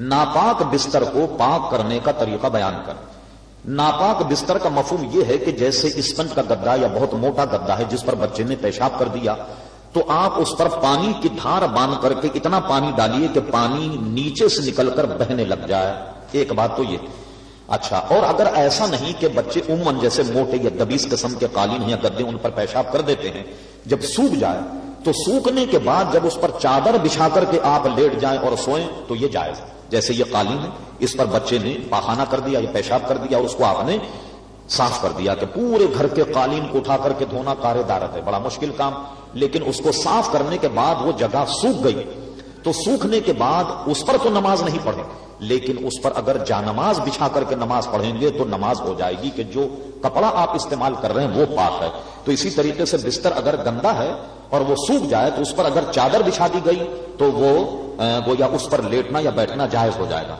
ناپاک بستر کو پاک کرنے کا طریقہ بیان کر۔ ناپاک بستر کا مفہوم یہ ہے کہ جیسے اسپنج کا گدا یا بہت موٹا گدا ہے جس پر بچے نے پیشاب کر دیا، تو آپ اس پر پانی کی دھار باندھ کر کے اتنا پانی ڈالیے کہ پانی نیچے سے نکل کر بہنے لگ جائے۔ ایک بات تو یہ۔ اچھا اور اگر ایسا نہیں کہ بچے عموماً جیسے موٹے یا دبیس قسم کے قالین یا گدے ان پر پیشاب کر دیتے ہیں، جب سوکھ جائے، تو سوکھنے کے بعد جب اس پر چادر بچھا کر کے آپ لیٹ جائیں اور سوئیں، تو یہ جائز۔ جیسے یہ قالین ہے اس پر بچے نے پاخانہ کر دیا یا پیشاب کر دیا اور اس کو آپ نے صاف کر دیا کہ پورے گھر کے قالین کو اٹھا کر کے دھونا کار دارت ہے، بڑا مشکل کام، لیکن اس کو صاف کرنے کے بعد وہ جگہ سوکھ گئی۔ تو سوکھنے کے بعد اس پر تو نماز نہیں پڑھے لیکن اس پر اگر جا نماز بچھا کر کے نماز پڑھیں گے تو نماز ہو جائے گی کہ جو کپڑا آپ استعمال کر رہے ہیں وہ پاک ہے۔ تو اسی طریقے سے بستر اگر گندا ہے اور وہ سوکھ جائے تو اس پر اگر چادر بچھا دی گئی تو وہ یا اس پر لیٹنا یا بیٹھنا جائز ہو جائے گا۔